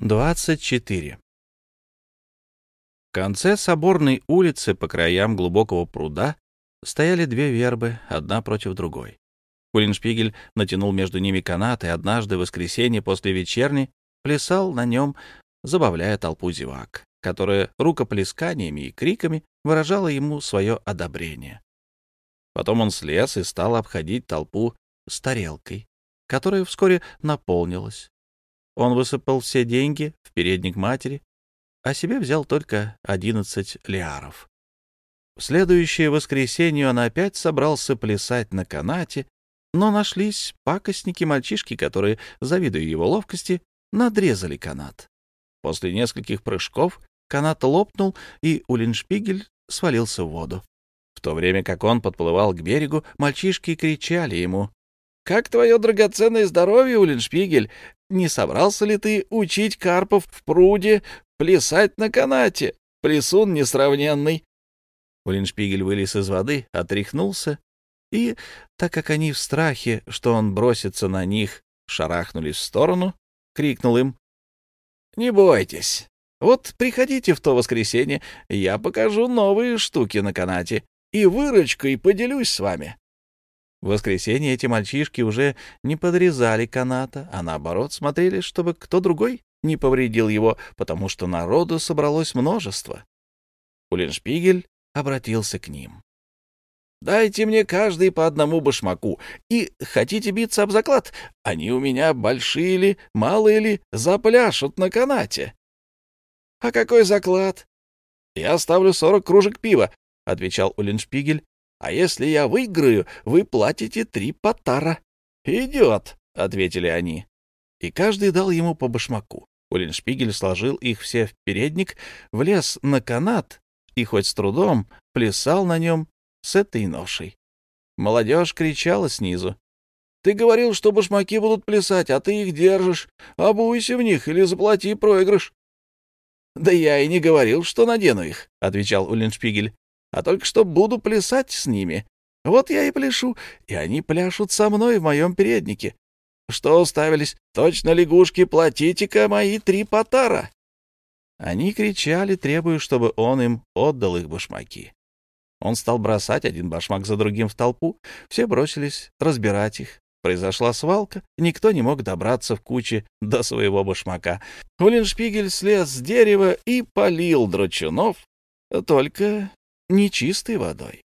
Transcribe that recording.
24. В конце соборной улицы по краям глубокого пруда стояли две вербы, одна против другой. Улиншпигель натянул между ними канат и однажды в воскресенье после вечерни плясал на нем, забавляя толпу зевак, которая рукоплесканиями и криками выражала ему свое одобрение. Потом он слез и стал обходить толпу с тарелкой, которая вскоре наполнилась. Он высыпал все деньги в передник матери, а себе взял только одиннадцать лиаров. В следующее воскресенье он опять собрался плясать на канате, но нашлись пакостники-мальчишки, которые, завидуя его ловкости, надрезали канат. После нескольких прыжков канат лопнул, и Улиншпигель свалился в воду. В то время как он подплывал к берегу, мальчишки кричали ему как твое драгоценное здоровье, Улиншпигель? Не собрался ли ты учить карпов в пруде плясать на канате? Плесун несравненный. Улиншпигель вылез из воды, отряхнулся, и, так как они в страхе, что он бросится на них, шарахнулись в сторону, крикнул им «Не бойтесь, вот приходите в то воскресенье, я покажу новые штуки на канате и выручкой поделюсь с вами. В воскресенье эти мальчишки уже не подрезали каната, а наоборот смотрели, чтобы кто другой не повредил его, потому что народу собралось множество. Улиншпигель обратился к ним. «Дайте мне каждый по одному башмаку. И хотите биться об заклад? Они у меня большие ли, малые ли, запляшут на канате». «А какой заклад?» «Я ставлю сорок кружек пива», — отвечал Улиншпигель а если я выиграю, вы платите три потара. — Идет, — ответили они. И каждый дал ему по башмаку. Улиншпигель сложил их все в передник, влез на канат и хоть с трудом плясал на нем с этой ношей. Молодежь кричала снизу. — Ты говорил, что башмаки будут плясать, а ты их держишь. Обуйся в них или заплати проигрыш. — Да я и не говорил, что надену их, — отвечал Улиншпигель а только что буду плясать с ними. Вот я и пляшу, и они пляшут со мной в моем переднике. Что уставились? Точно лягушки, платите-ка мои три потара!» Они кричали, требуя, чтобы он им отдал их башмаки. Он стал бросать один башмак за другим в толпу, все бросились разбирать их. Произошла свалка, никто не мог добраться в куче до своего башмака. Улиншпигель слез с дерева и полил драчунов, только нечистой водой.